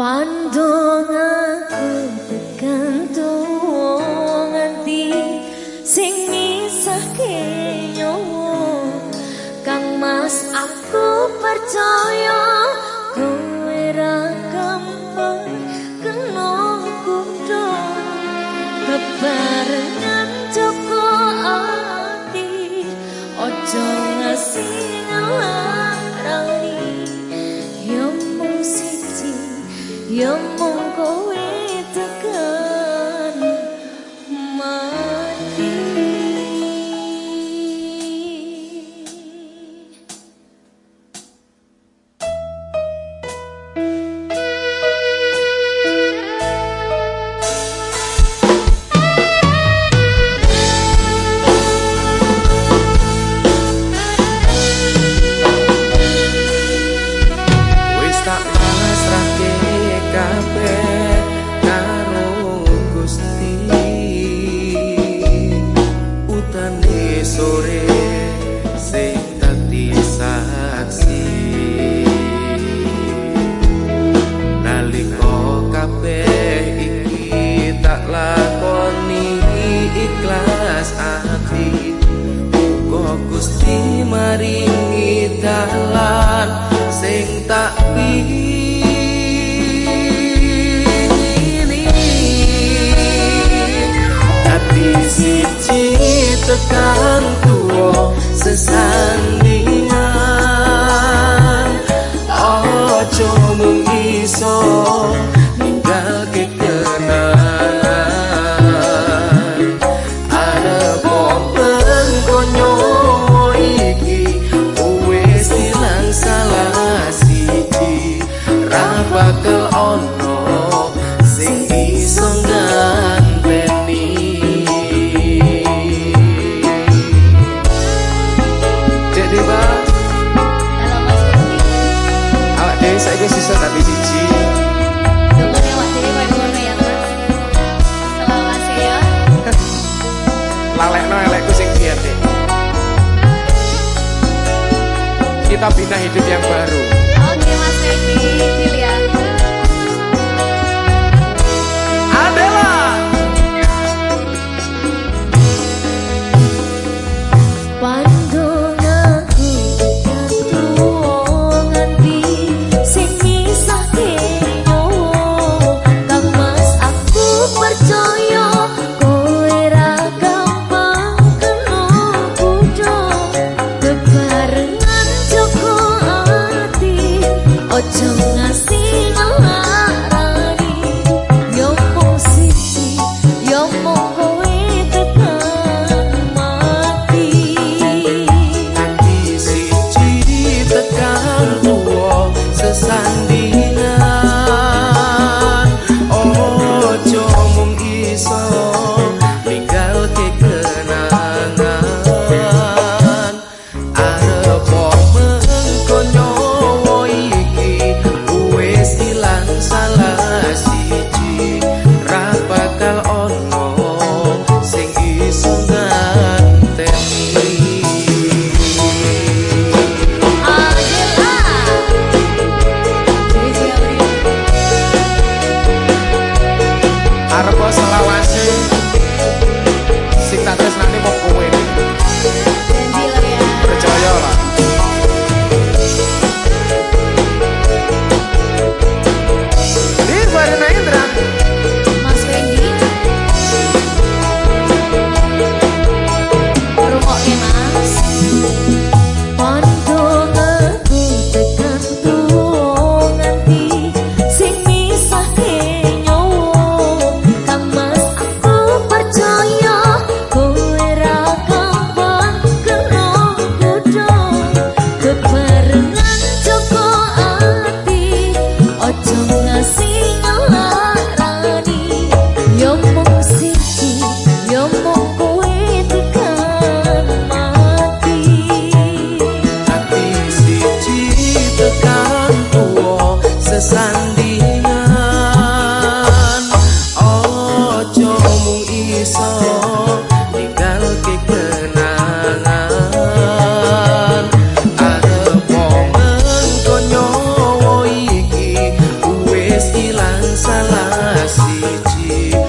Pandong aku tekan heart. maringi dalan sing tak pingini tapi siji tekan tuwa sesandingan ojo mung iso no elekku sing biar deh. Kita bina hidup yang baru you.